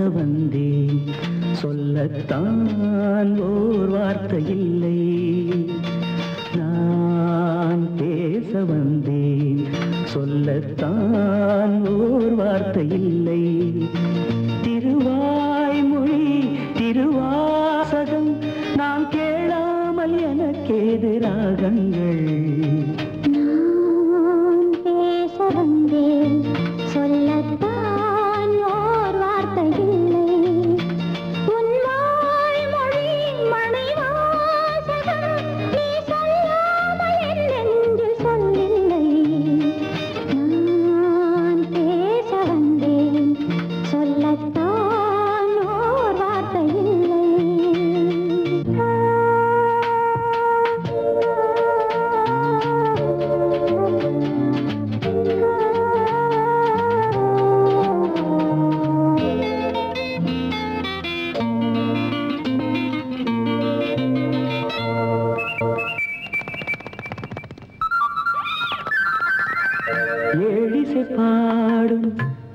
வந்தேன். சொல்லத்தான் ஓர் வார்த்தை இல்லை. நான் பேச வந்தேன். சொல்லத்தான் ஓர் வார்த்தை இல்லை. திருவாய்மொழி திருவாசகம் நான் கேளாமல் எனக்கேது ராகங்கள் நான் பேச வந்தேன். ஏழிசை பாடும்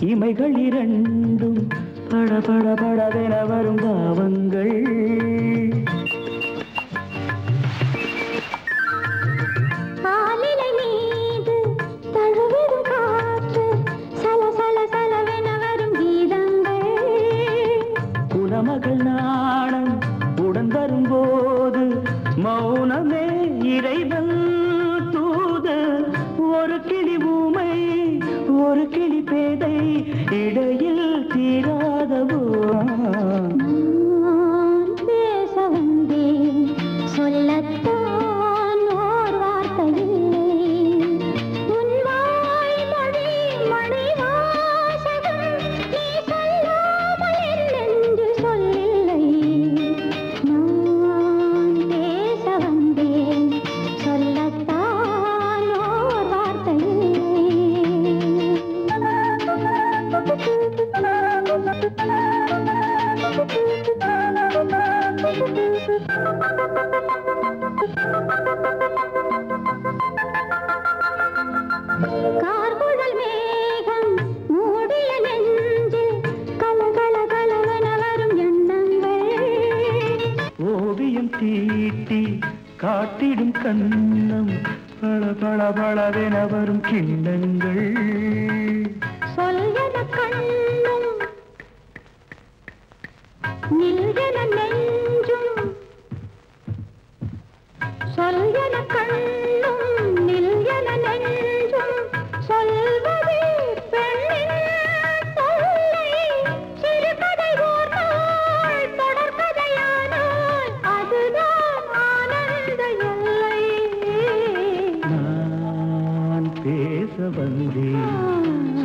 இமைகள் இரண்டும் பட பட படவென வரும் பாவங்கள் குலமகள் நாணம் உடன் வரும்போது மௌனமே இறைவன். ஒரு கிளி பேதை இடையில் தீராதவோ? தீட்டி காட்டிடும் கண்ணம் பள பள பளவென வரும் கிண்ணங்கள். சொல்யன பேச வந்தேன்.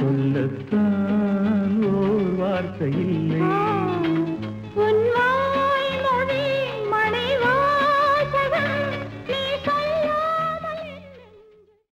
சொல்லத்தான் ஓர் வார்த்தை இல்லை.